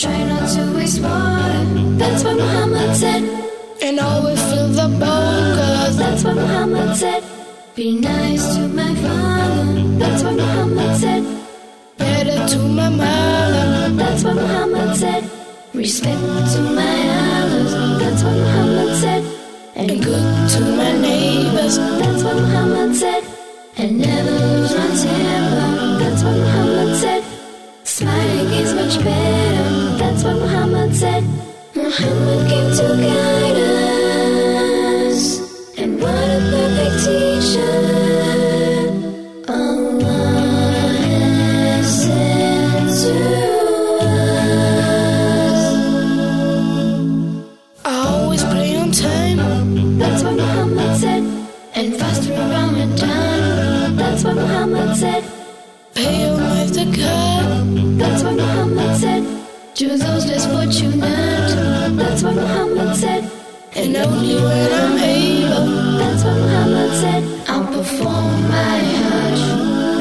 try not to waste water. That's what Muhammad said. And always fill the bowl, cause That's what Muhammad said. Be nice to my father. That's what Muhammad said. better to my mother. That's what Muhammad said. Respect to my elders. That's what Muhammad said. And good to my neighbors. That's what Muhammad said. And never For Ramadan. That's what a perfect That's what Muhammad said. And only when I'm able. That's what Muhammad said. I'll perform my Hajj.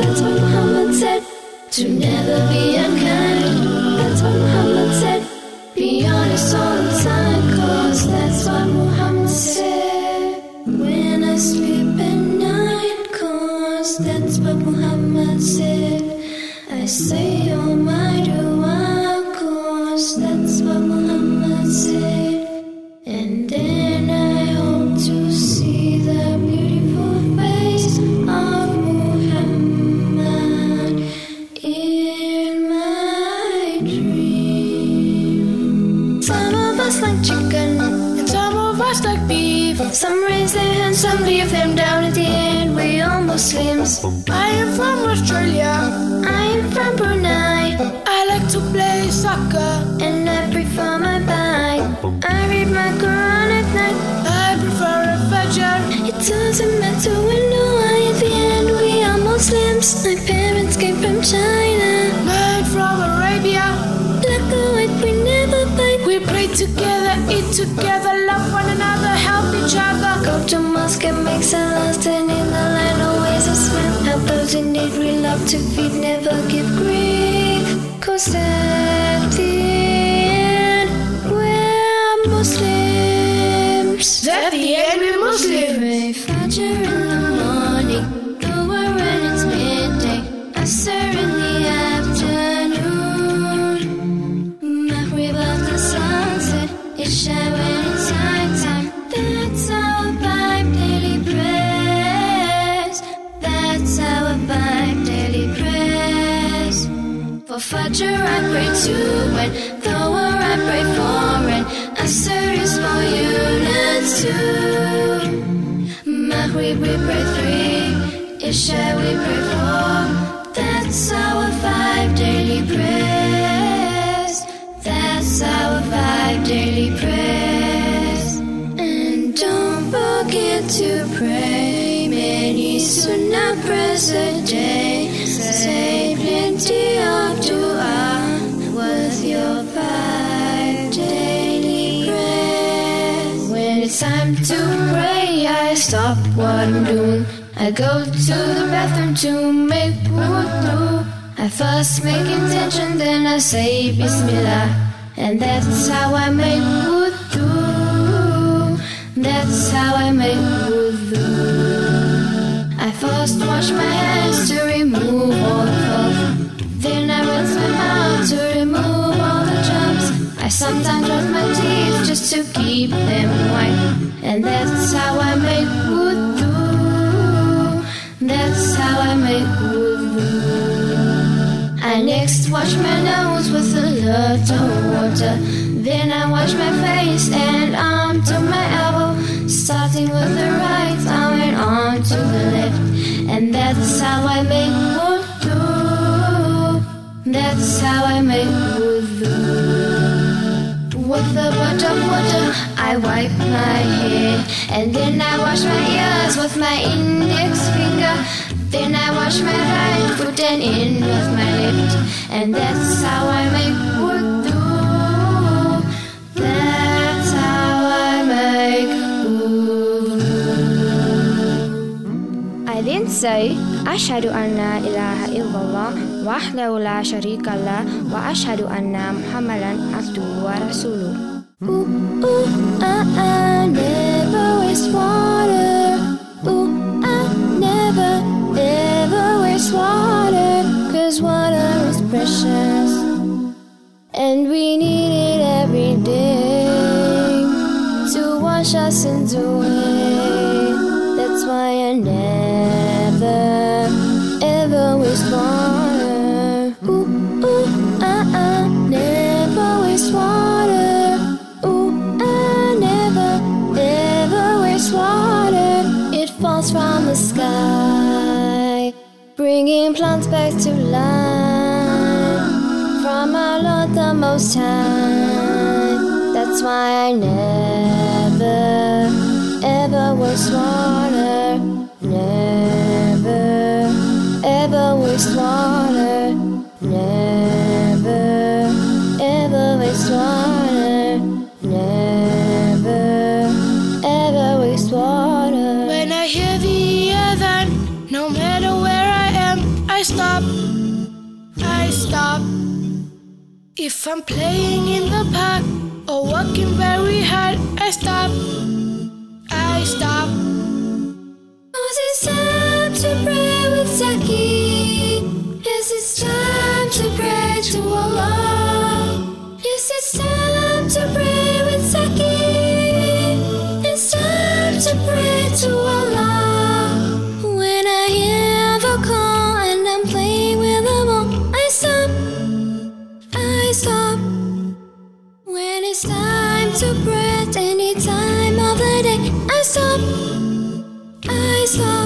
That's what Muhammad said. To never be unkind. That's what Muhammad said. Be honest all the time, cause that's what Muhammad said. When I sleep at night, cause that's what Muhammad said. I say all my raise their leave them down at the end. We all Muslims. I am from Australia. I'm from Brunei, I like to play soccer. and I prefer my bike. I read my Quran at night. To feed, never give grief. Cause at the end, we're Muslims. At the end, we're Muslims. Fajr in the morning, Dhuhr when it's midday, Asr in the afternoon, Maghrib after sunset, Isha For Fajr I pray two, and Dhuhr I pray four, and Asr is four units too. Maghrib we pray three, Isha we pray four. That's our five daily prayers. Stop what I'm doing. I go to the bathroom to make wudu. I first make intention, then I say Bismillah. And that's how I make wudu. That's how I make wudu. I first wash my hands to remove all the filth. Then I rinse my mouth to remove all the germs. I sometimes brush my teeth just to keep them white. And that's how I make wudu. That's how I make wudu. I next wash my nose with a lot of water. Then I wash my face and arm to my elbow. Starting with the right arm and on to the left. And that's how I make wudu. That's how I make wudu. With a bunch of water, I wipe my head. And then I wash my ears with my index finger. Then I wash my right foot and in with my left. And that's how I make wudu. That's how I make wudu. I didn't say Ashhadu anna ilaha illallah وحده لا شريك له وأشهد أن محمدا عبده ورسوله Ooh, ooh, I, never waste water. Ooh, I never, ever waste water. Cause water is precious. And we need it every day to wash our sins away. That's why I never, ever waste water. Back to life from our Lord the Most High. That's why I never, ever was water. Stop. If I'm playing in the park or working very hard, I stop. I stop. to breath any time of the day. I stop, I stop.